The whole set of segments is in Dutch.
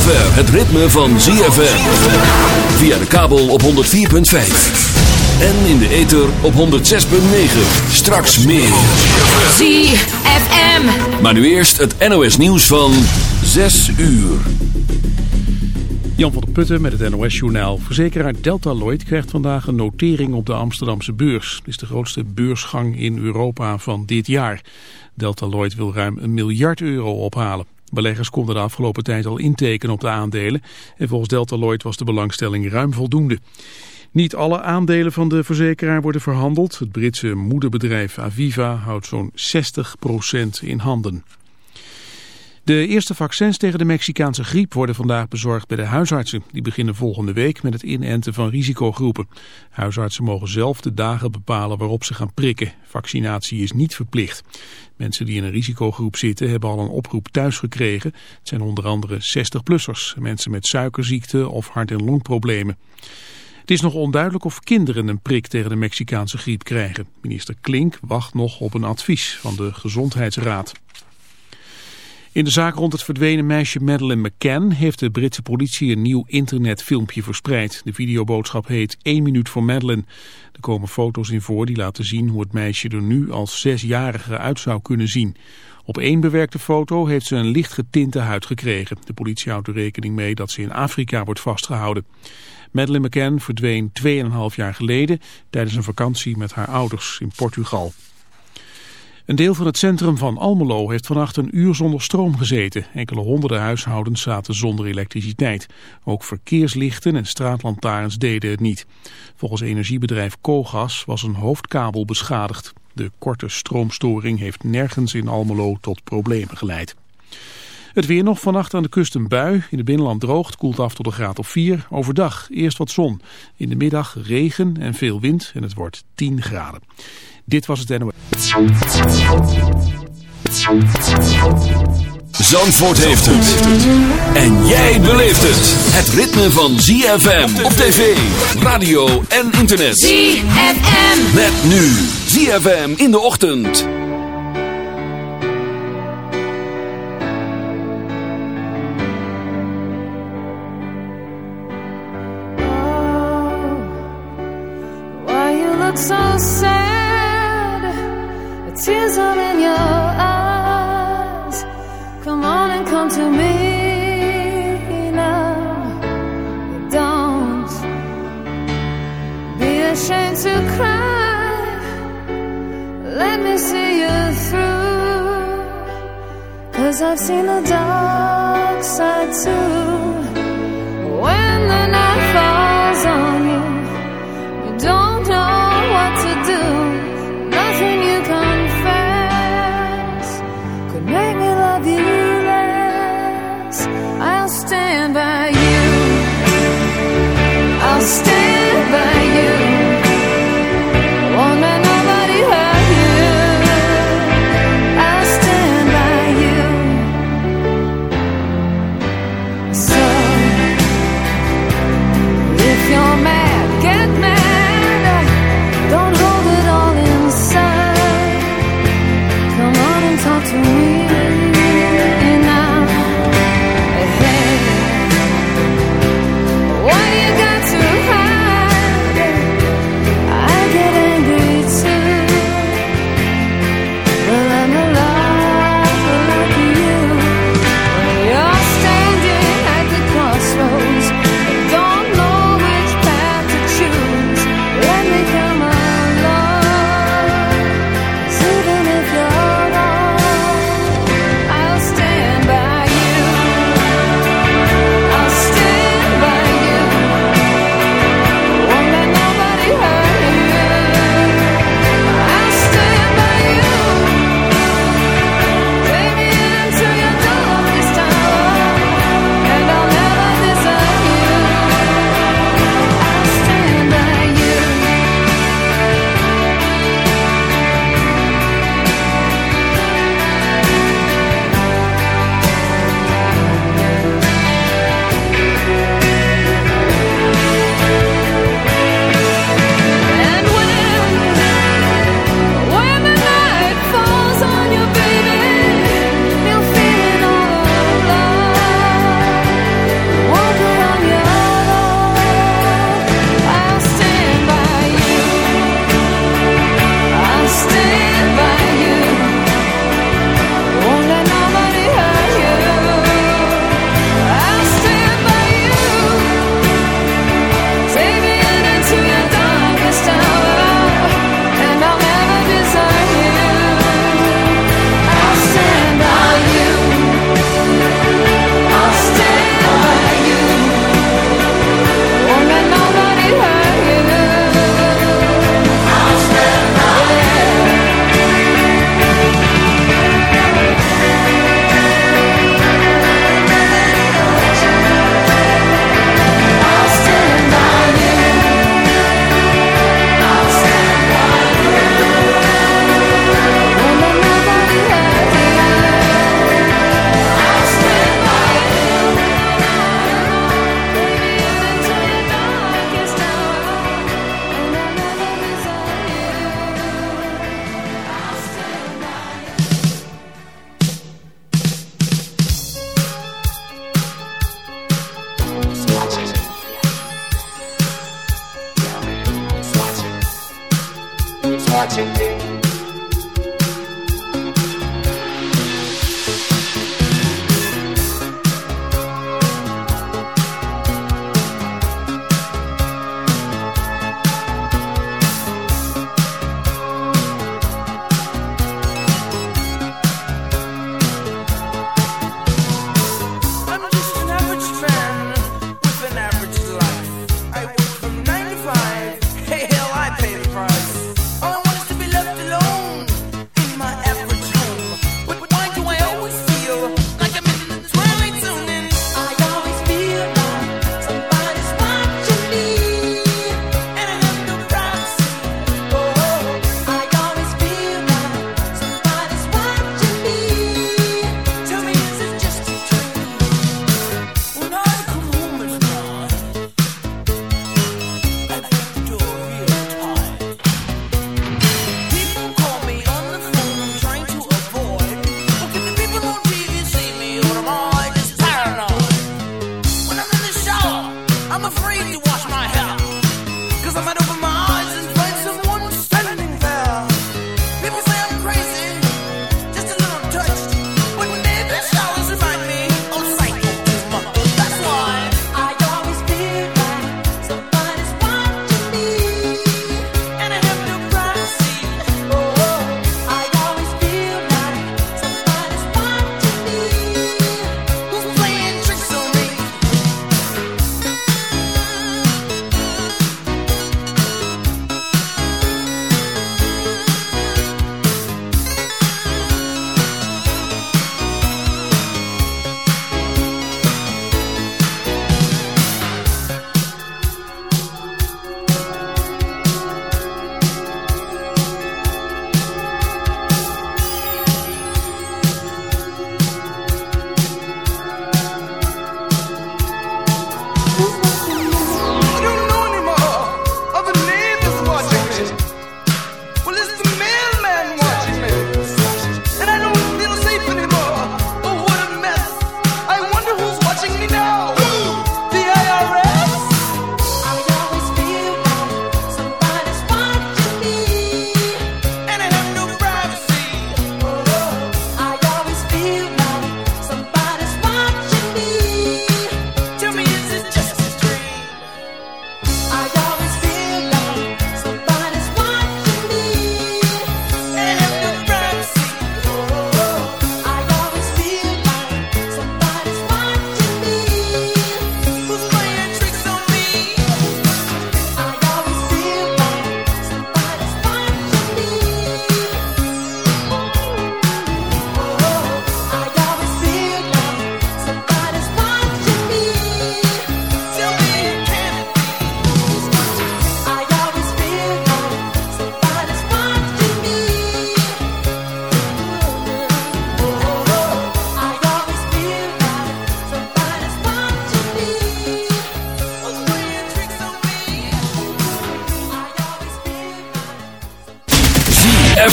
zover het ritme van ZFM. Via de kabel op 104.5. En in de ether op 106.9. Straks meer. ZFM. Maar nu eerst het NOS nieuws van 6 uur. Jan van der Putten met het NOS-journaal. Verzekeraar Delta Lloyd krijgt vandaag een notering op de Amsterdamse beurs. Het is de grootste beursgang in Europa van dit jaar. Delta Lloyd wil ruim een miljard euro ophalen. Beleggers konden de afgelopen tijd al intekenen op de aandelen. En volgens Delta Lloyd was de belangstelling ruim voldoende. Niet alle aandelen van de verzekeraar worden verhandeld. Het Britse moederbedrijf Aviva houdt zo'n 60% in handen. De eerste vaccins tegen de Mexicaanse griep worden vandaag bezorgd bij de huisartsen. Die beginnen volgende week met het inenten van risicogroepen. Huisartsen mogen zelf de dagen bepalen waarop ze gaan prikken. Vaccinatie is niet verplicht. Mensen die in een risicogroep zitten hebben al een oproep thuis gekregen. Het zijn onder andere 60-plussers, mensen met suikerziekte of hart- en longproblemen. Het is nog onduidelijk of kinderen een prik tegen de Mexicaanse griep krijgen. Minister Klink wacht nog op een advies van de Gezondheidsraad. In de zaak rond het verdwenen meisje Madeleine McCann heeft de Britse politie een nieuw internetfilmpje verspreid. De videoboodschap heet 1 minuut voor Madeleine. Er komen foto's in voor die laten zien hoe het meisje er nu als zesjarige uit zou kunnen zien. Op één bewerkte foto heeft ze een licht getinte huid gekregen. De politie houdt er rekening mee dat ze in Afrika wordt vastgehouden. Madeleine McCann verdween 2,5 jaar geleden tijdens een vakantie met haar ouders in Portugal. Een deel van het centrum van Almelo heeft vannacht een uur zonder stroom gezeten. Enkele honderden huishoudens zaten zonder elektriciteit. Ook verkeerslichten en straatlantaarns deden het niet. Volgens energiebedrijf Kogas was een hoofdkabel beschadigd. De korte stroomstoring heeft nergens in Almelo tot problemen geleid. Het weer nog vannacht aan de kust een bui. In het binnenland droogt, koelt af tot een graad of 4. Overdag eerst wat zon. In de middag regen en veel wind en het wordt 10 graden. Dit was het NOS. Zandvoort heeft het. En jij beleeft het. Het ritme van ZFM op tv, radio en internet. ZFM. Met nu ZFM in de ochtend. To me now. Don't be ashamed to cry. Let me see you through. Cause I've seen the dark side too. When the night falls to me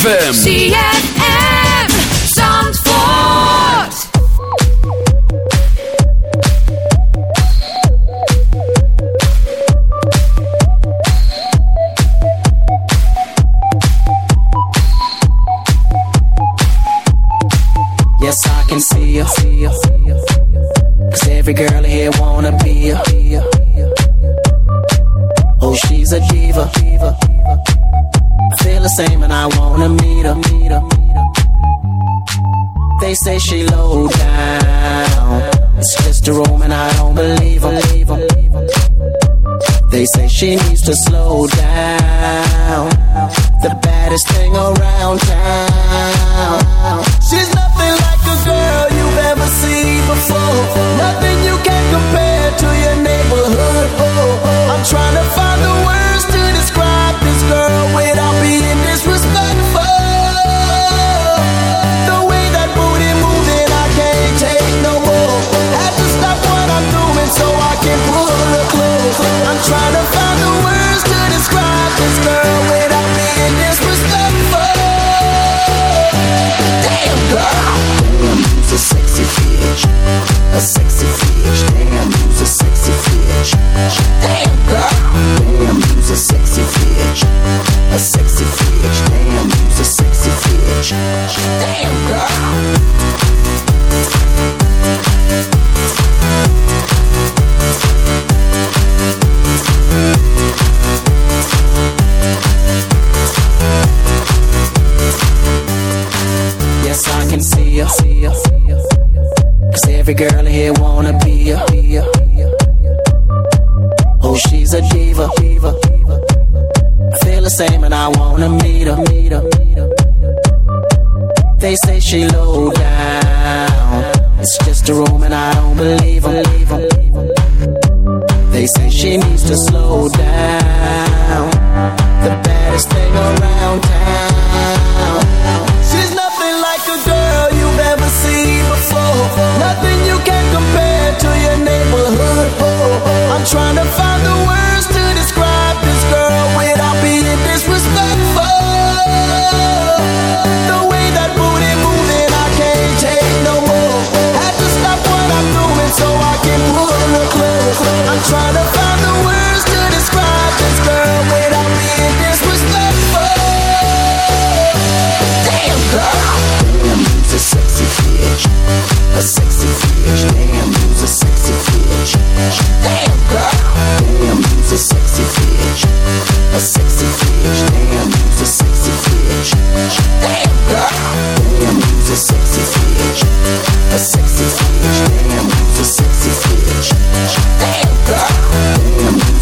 See.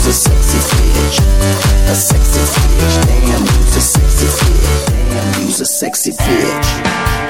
a sexy bitch. A sexy bitch. Damn, you's a sexy bitch. Damn, you's a sexy bitch.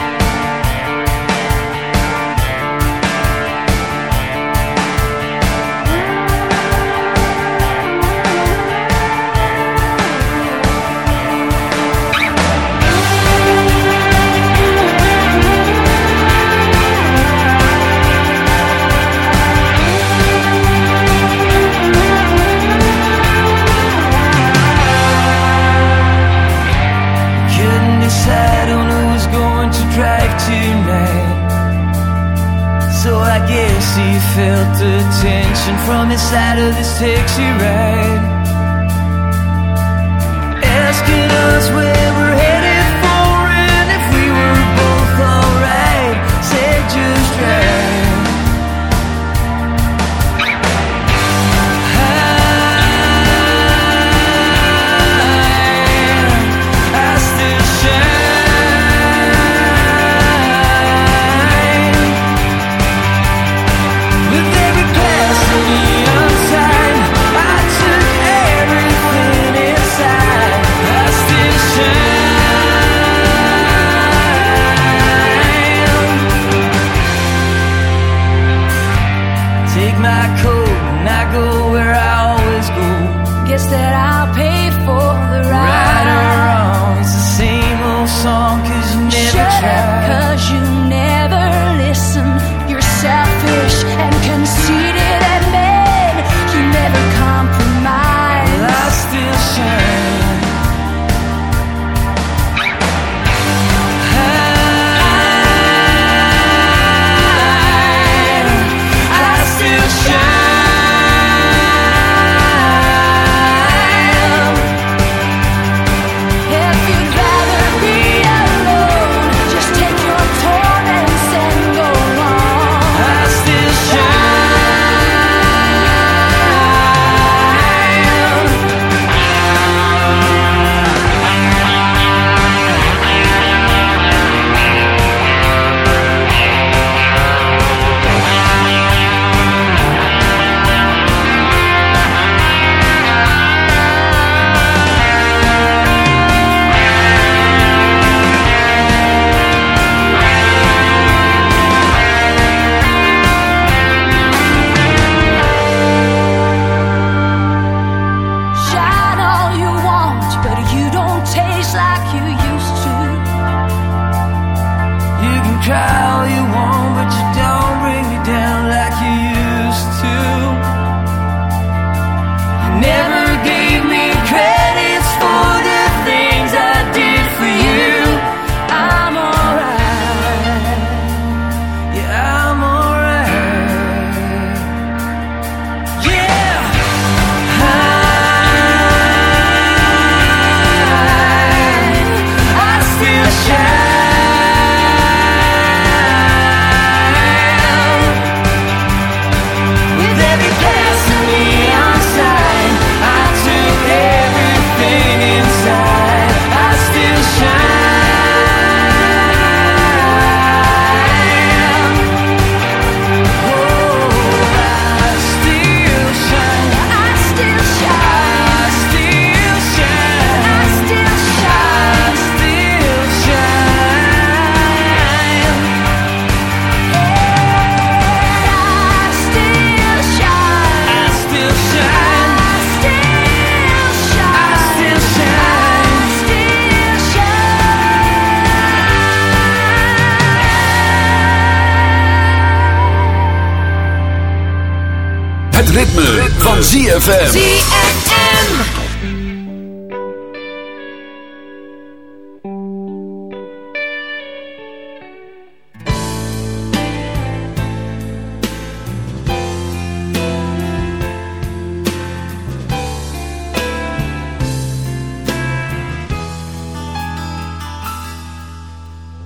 ZFM.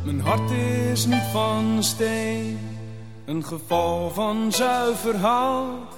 Mijn hart is niet van steen, een geval van zuiver haal.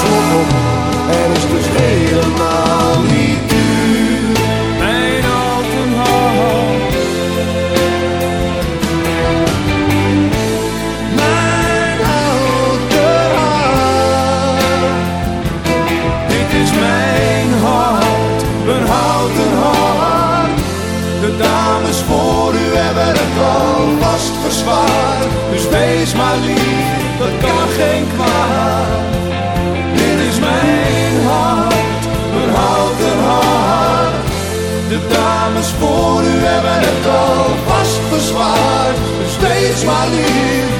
slot op. En is dus helemaal niet duur. Mijn houten hart. Mijn houten hart. Dit is mijn hart, mijn houten hart. De dames voor u hebben het alvast verzwaard. Dus wees maar lief, voor u hebben het al vast verzwaard. Steeds maar lief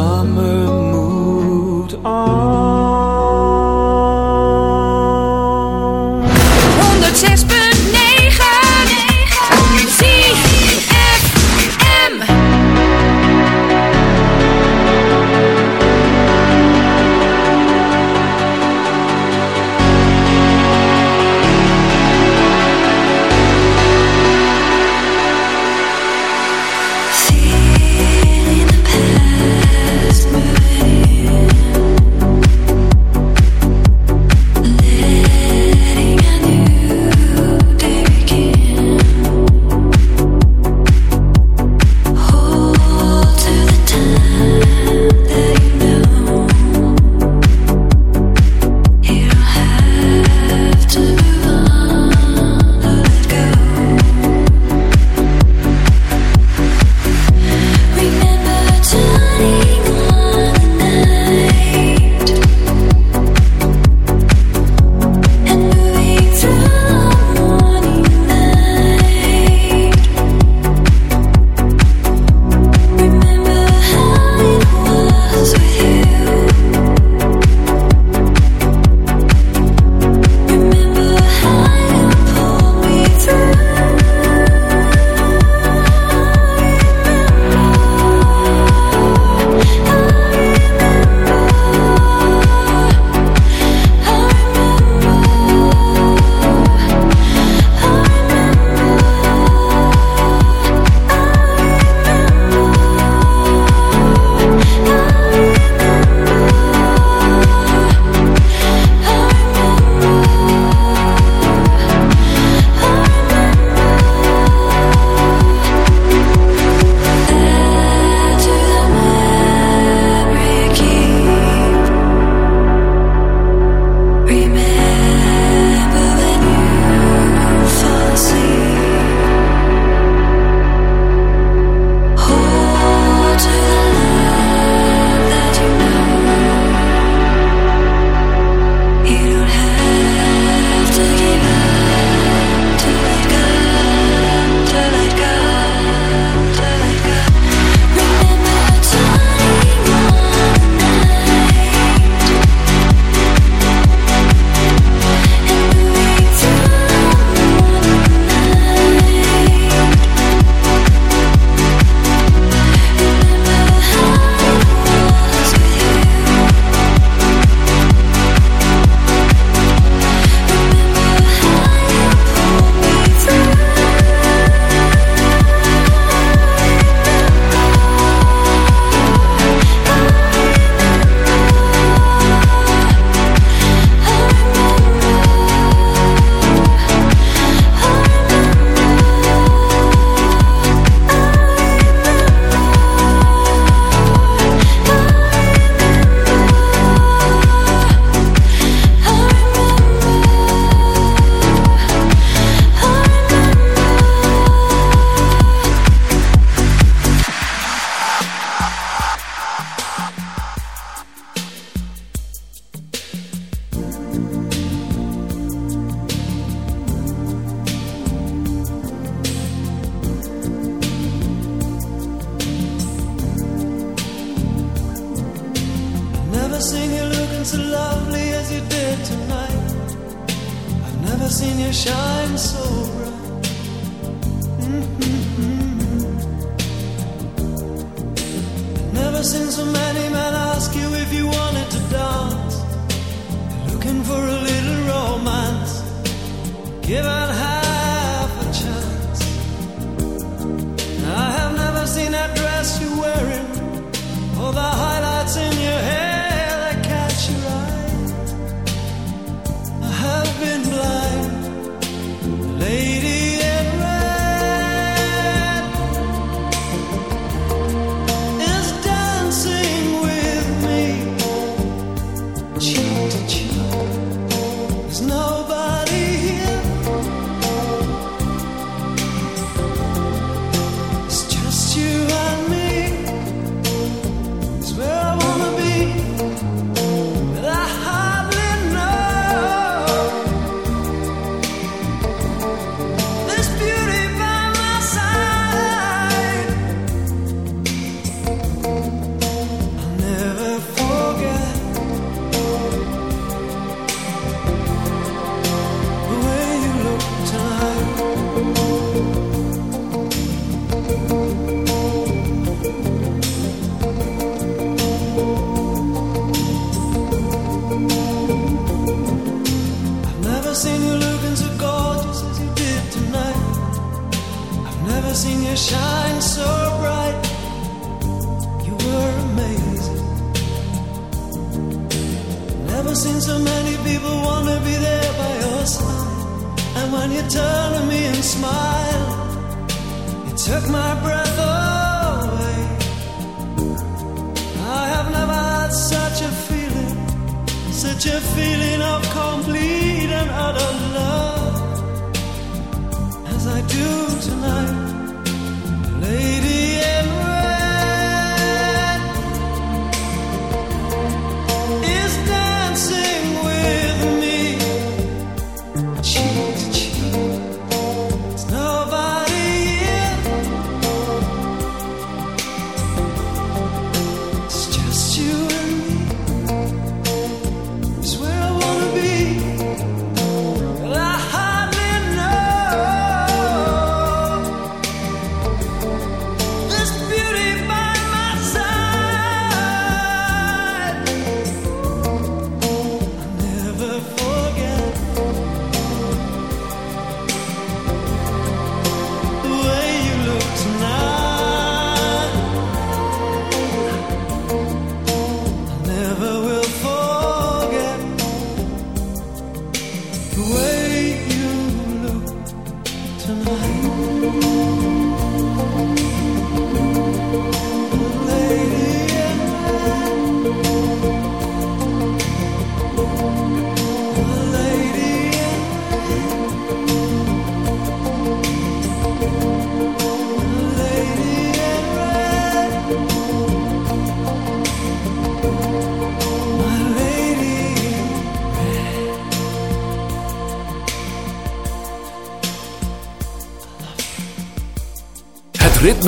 summer moved on. never seen you looking so lovely as you did tonight. I've never seen you shine so bright. Mm-hmm. Never seen so many men ask you if you wanted to dance. They're looking for a little romance. Give out half a chance. I have never seen that dress you're wearing, or the highlights in your hair. been blind, lady. You turned to me and smiled. You took my breath away. I have never had such a feeling, such a feeling of complete and utter love as I do tonight.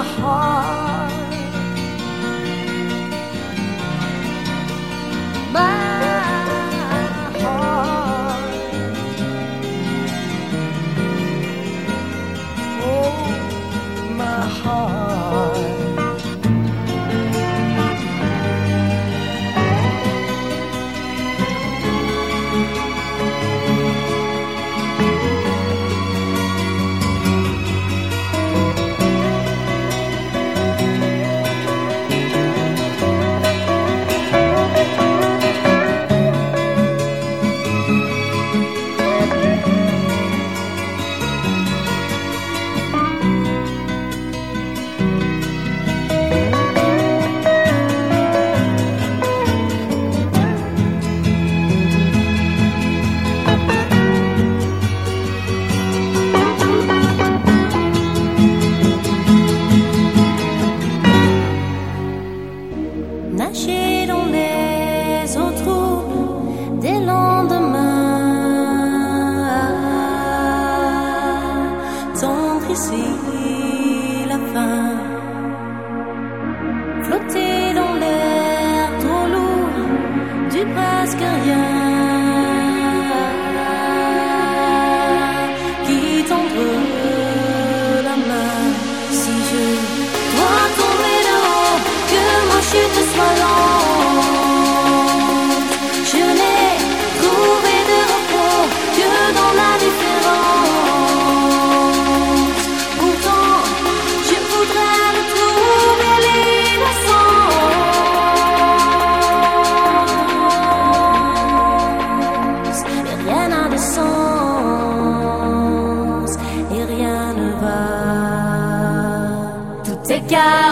Heart. क्या